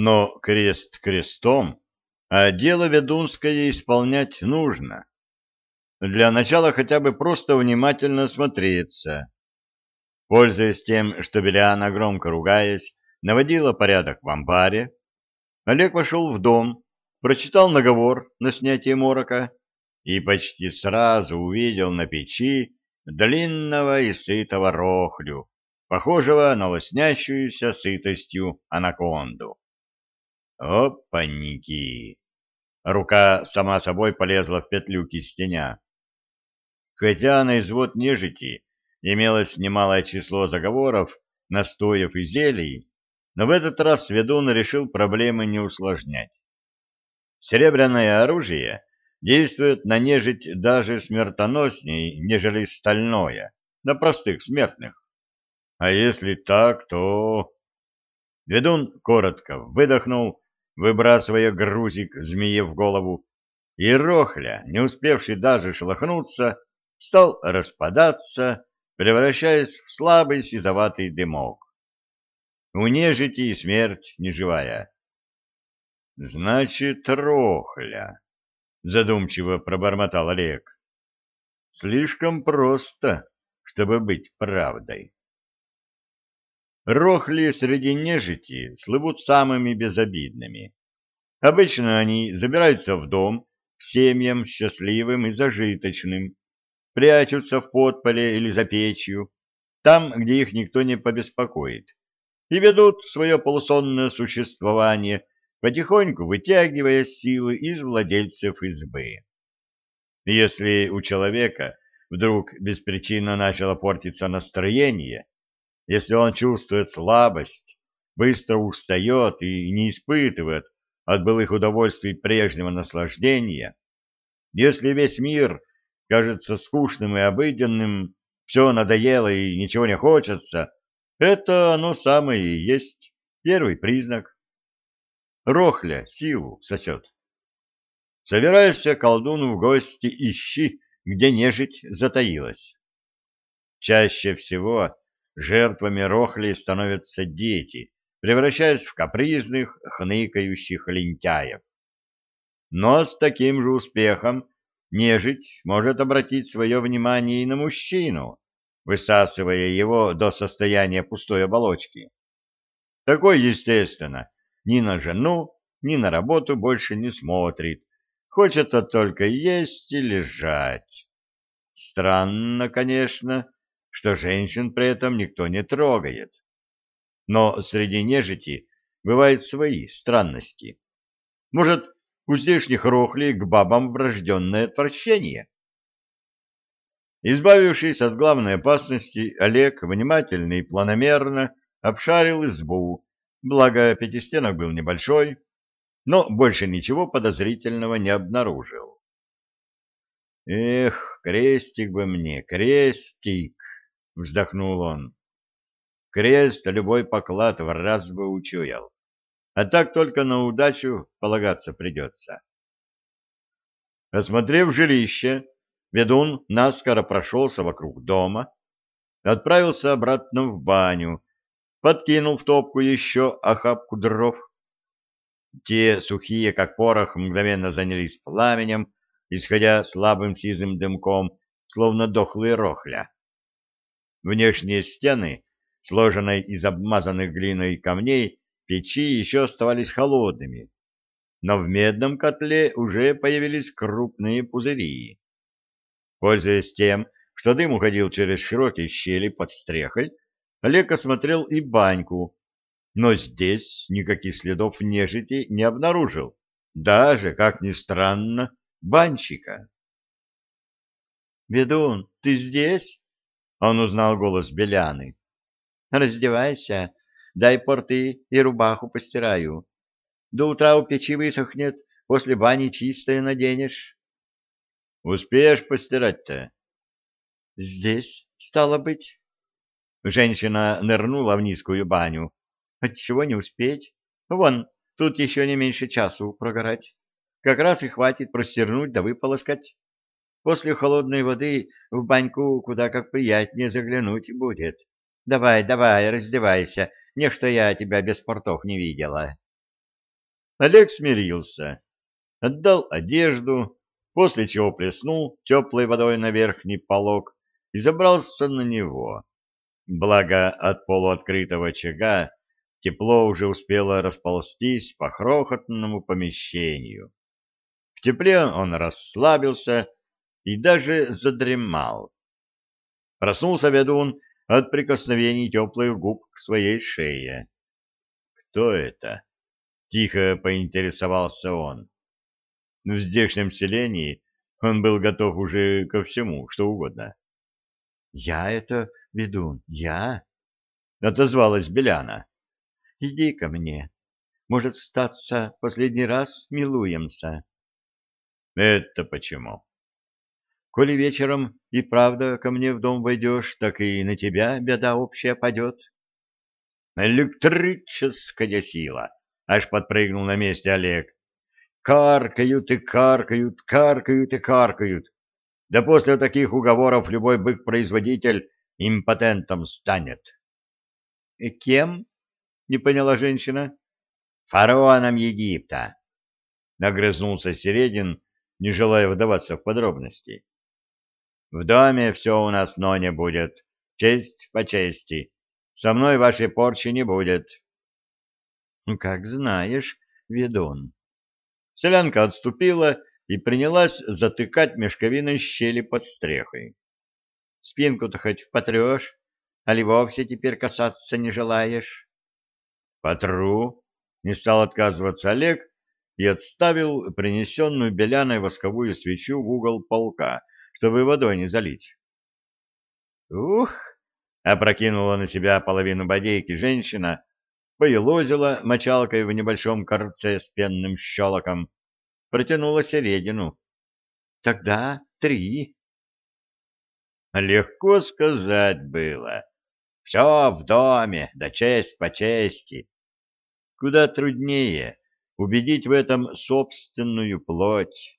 Но крест крестом, а дело ведунское исполнять нужно. Для начала хотя бы просто внимательно смотреться. Пользуясь тем, что Беляна, громко ругаясь, наводила порядок в амбаре, Олег вошел в дом, прочитал наговор на снятие морока и почти сразу увидел на печи длинного и сытого рохлю, похожего на лоснящуюся сытостью анаконду. Опаньки! Рука сама собой полезла в петлю кистеня. Хотя на извод нежити имелось немалое число заговоров, настоев и зелий, но в этот раз ведун решил проблемы не усложнять. Серебряное оружие действует на нежить даже смертоносней, нежели стальное, на простых смертных. А если так, то... Ведун коротко выдохнул, выбрасывая грузик змеи в голову, и Рохля, не успевший даже шелохнуться, стал распадаться, превращаясь в слабый сизоватый дымок. У нежити смерть неживая. — Значит, Рохля, — задумчиво пробормотал Олег. — Слишком просто, чтобы быть правдой. Рохли среди нежити слывут самыми безобидными. Обычно они забираются в дом к семьям счастливым и зажиточным, прячутся в подполе или за печью, там, где их никто не побеспокоит, и ведут свое полусонное существование, потихоньку вытягивая силы из владельцев избы. Если у человека вдруг беспричинно начало портиться настроение, если он чувствует слабость, быстро устает и не испытывает от былых удовольствий прежнего наслаждения, если весь мир кажется скучным и обыденным, все надоело и ничего не хочется, это оно самое и есть первый признак. Рохля силу сосет. Собираешься колдуну в гости, ищи, где нежить затаилась. Чаще всего жертвами рохли становятся дети, превращаясь в капризных, хныкающих лентяев. Но с таким же успехом нежить может обратить свое внимание и на мужчину, высасывая его до состояния пустой оболочки. Такой, естественно, ни на жену, ни на работу больше не смотрит, хочет-то только есть и лежать. Странно, конечно, что женщин при этом никто не трогает. Но среди нежити бывают свои странности. Может, у здешних рохлей к бабам врожденное отвращение. Избавившись от главной опасности, Олег внимательно и планомерно обшарил избу, благо пятистенок был небольшой, но больше ничего подозрительного не обнаружил. «Эх, крестик бы мне, крестик!» — вздохнул он. «Крест любой поклад в раз бы учуял а так только на удачу полагаться придется. Осмотрев жилище, ведун наскоро прошелся вокруг дома, отправился обратно в баню, подкинул в топку еще охапку дров. Те, сухие как порох, мгновенно занялись пламенем, исходя слабым сизым дымком, словно дохлые рохля. Внешние стены, сложенные из обмазанных глиной камней, печи еще оставались холодными, но в медном котле уже появились крупные пузыри. Пользуясь тем, что дым уходил через широкие щели под стрехой, Олег осмотрел и баньку, но здесь никаких следов нежити не обнаружил, даже, как ни странно, банщика. «Ведун, ты здесь?» — он узнал голос Беляны. «Раздевайся, Дай порты и рубаху постираю. До утра у печи высохнет, после бани чистое наденешь. Успеешь постирать-то? Здесь, стало быть. Женщина нырнула в низкую баню. Отчего не успеть? Вон, тут еще не меньше часу прогорать. Как раз и хватит простернуть да выполоскать. После холодной воды в баньку куда как приятнее заглянуть будет. Давай, давай, раздевайся, не что я тебя без портов не видела. Олег смирился, отдал одежду, после чего плеснул теплой водой на верхний полог и забрался на него. Благо от полуоткрытого очага тепло уже успело расползтись по крохотному помещению. В тепле он расслабился и даже задремал. Проснулся ведун от прикосновений теплых губ к своей шее. «Кто это?» — тихо поинтересовался он. В здешнем селении он был готов уже ко всему, что угодно. «Я это ведун, я?» — отозвалась Беляна. «Иди ко мне. Может, статься последний раз милуемся». «Это почему?» «Коли вечером и правда ко мне в дом войдешь, так и на тебя беда общая падет». «Электрическая сила!» — аж подпрыгнул на месте Олег. «Каркают и каркают, каркают и каркают. Да после таких уговоров любой бык-производитель импотентом станет. «Э, — Кем? — не поняла женщина. — Фараоном Египта. Нагрызнулся Середин, не желая вдаваться в подробности. — В доме все у нас, но не будет. Честь по чести. Со мной вашей порчи не будет. — Как знаешь, ведун. Селянка отступила и принялась затыкать мешковиной щели под стрехой. Спинку-то хоть потрешь, али вовсе теперь касаться не желаешь? Потру, не стал отказываться Олег и отставил принесенную беляной восковую свечу в угол полка, чтобы водой не залить. Ух! опрокинула на себя половину бодейки женщина, поелозила мочалкой в небольшом корце с пенным щелоком, протянула середину. Тогда три. Легко сказать было. Все в доме, да честь по чести. Куда труднее убедить в этом собственную плоть,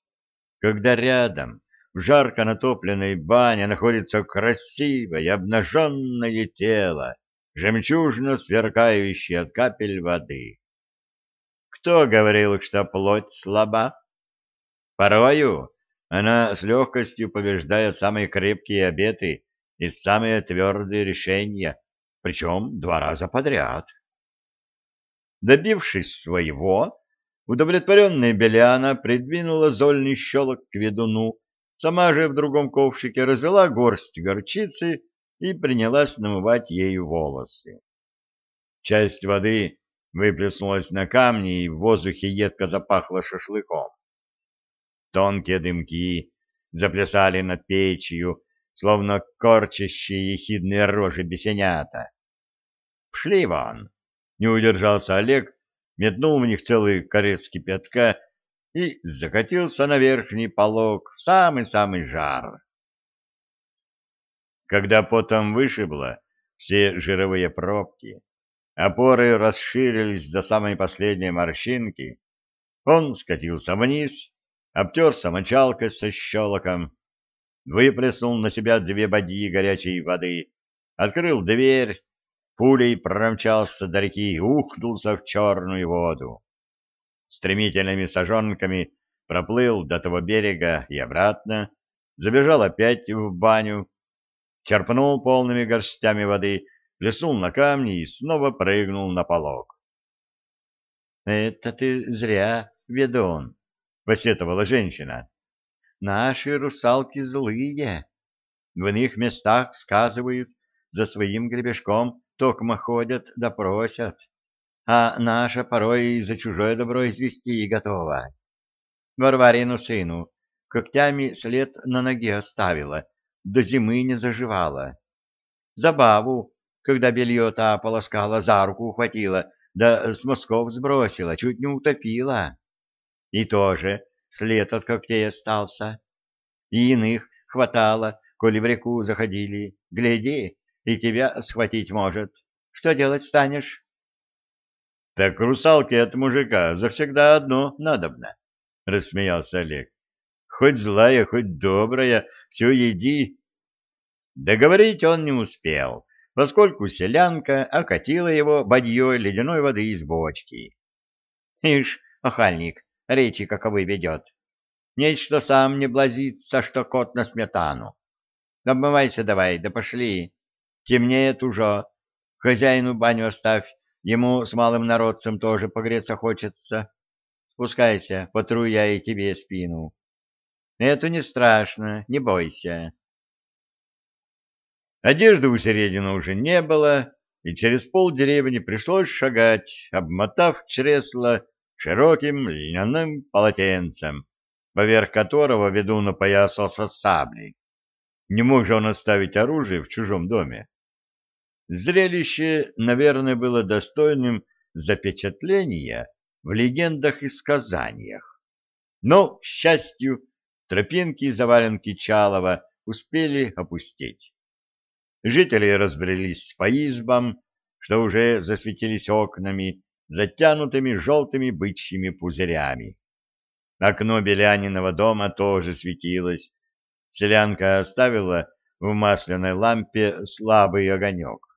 когда рядом в жарко натопленной бане находится красивое обнаженное тело, жемчужно сверкающее от капель воды. Кто говорил, что плоть слаба? Порою она с легкостью побеждает самые крепкие обеты и самые твердые решения, причем два раза подряд. Добившись своего, удовлетворенная Беляна придвинула зольный щелок к ведуну, сама же в другом ковшике развела горсть горчицы и принялась намывать ею волосы. Часть воды выплеснулась на камни, и в воздухе едко запахло шашлыком. Тонкие дымки заплясали над печью, словно корчащие ехидные рожи бесенята. «Пшли вон!» — не удержался Олег, метнул в них целый корец кипятка и закатился на верхний полог в самый-самый жар. Когда потом вышибло все жировые пробки, опоры расширились до самой последней морщинки, он скатился вниз обтерся мочалкой со щелоком, выплеснул на себя две бадьи горячей воды, открыл дверь, пулей промчался до реки и ухнулся в черную воду. Стремительными сажонками проплыл до того берега и обратно, забежал опять в баню, черпнул полными горстями воды, плеснул на камни и снова прыгнул на полог. — Это ты зря, ведун, посетовала женщина. Наши русалки злые. В иных местах сказывают, за своим гребешком токмо ходят да просят, а наша порой за чужое добро извести готова. Варварину сыну когтями след на ноге оставила, до зимы не заживала. Забаву, когда белье та полоскала, за руку ухватила, да с мозгов сбросила, чуть не утопила. И тоже след от когтей остался. И иных хватало, коли в реку заходили. Гляди, и тебя схватить может. Что делать станешь? — Так русалки от мужика завсегда одно надобно, — рассмеялся Олег. — Хоть злая, хоть добрая, все еди. Договорить он не успел, поскольку селянка окатила его бадьей ледяной воды из бочки. Ишь, охальник, речи каковы ведет. Нечто сам не блазится, что кот на сметану. Обмывайся давай, да пошли. Темнеет уже. Хозяину баню оставь, ему с малым народцем тоже погреться хочется. Спускайся, потру я и тебе спину. Это не страшно, не бойся. Одежды у Середина уже не было, и через пол деревни пришлось шагать, обмотав чресло широким льняным полотенцем, поверх которого ведун опоясался саблей. Не мог же он оставить оружие в чужом доме. Зрелище, наверное, было достойным запечатления в легендах и сказаниях. Но, к счастью, тропинки и заваленки Чалова успели опустить. Жители разбрелись по избам, что уже засветились окнами, затянутыми желтыми бычьими пузырями. Окно Беляниного дома тоже светилось. Селянка оставила в масляной лампе слабый огонек.